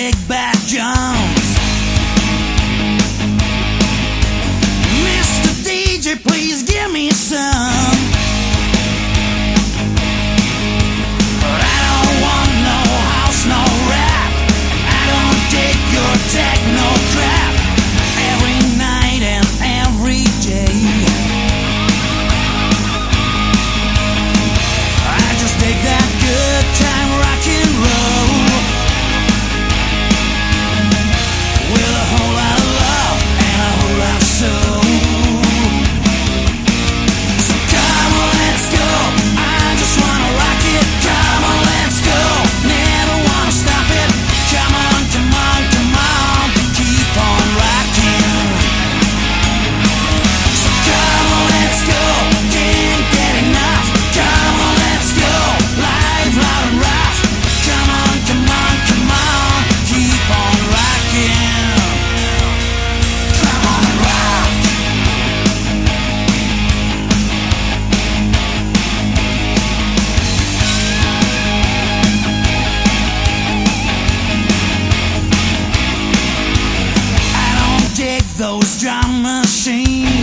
big bad John. Those drum machines.